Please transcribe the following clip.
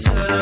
turn